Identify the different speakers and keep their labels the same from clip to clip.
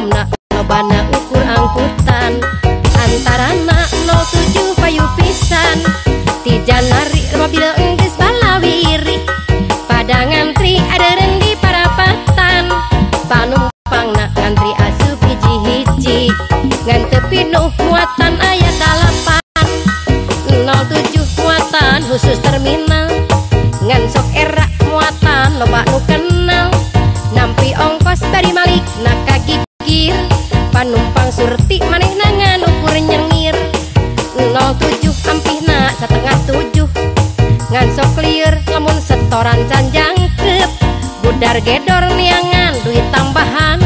Speaker 1: umumna lobana ukur angkutan. Antara nak 07 payu pisan Ti janari mobil enggeus balawiri. Pada ngantri ada rendi parapatan Panumpang nak ngantri asup hiji-hiji Ngan tepi nuh muatan ayat dalapan. 07 muatan khusus terminal panumpang surti maneh nangan ukur nyengir 07 hampir na setengah tujuh. Ngan sok clear lamun setoran canjangkep budar gedor niangan duit tambahan.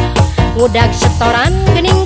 Speaker 1: Ngudak setoran gening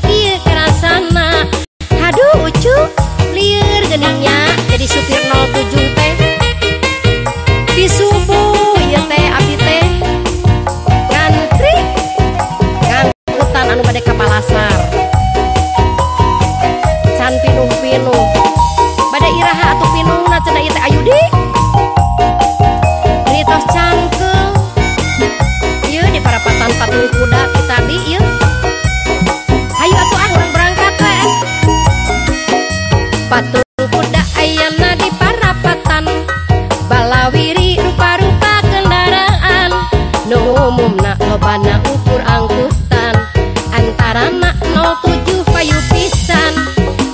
Speaker 1: Antara nak 07 payu pisan.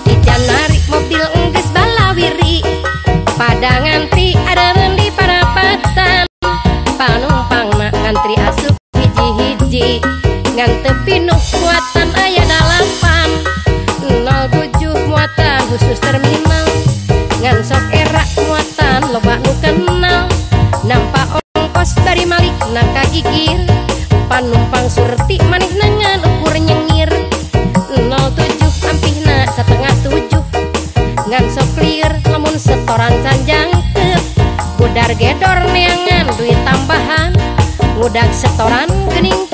Speaker 1: Di janari mobil enggeus balawiri. Pada ngantri ada rendi parapatan Panumpang nak ngantri asup hiji-hiji Ngan tepi nuh muatan aya dalapan. 07 muatan khusus terminal. Ngan sok era muatan loba nu kenal. Nampak ongkos dari malik nak kagigir Panumpang surti maneh nangan jangan soklir lamun setoran sanjang eh. budar gedor neangan duit tambahan. Mudak setoran kening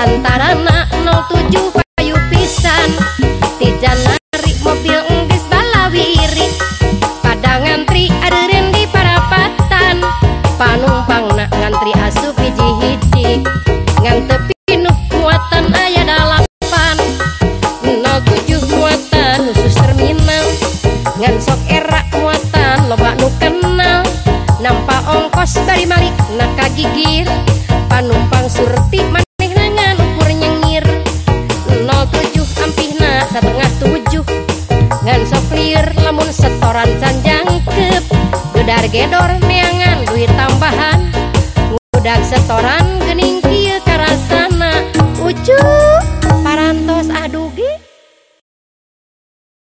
Speaker 1: Antara nak 07 payu pisan. Ti janari mobil enggeus balawiri. Pada ngantri ada rendi parapatan. Panumpang nak ngantri asup hiji-hiji Ngan tepi nuh muatan aya dalapan. 07 muatan khusus terminal. Ngan sok era muatan loba nu kenal. Nampak ongkos dari malik nak kagigir. Panumpang surti setengah tujuh ngan sopir lamun setoran sanjang kep. Gedar gedor meangan duit tambahan. Budak setoran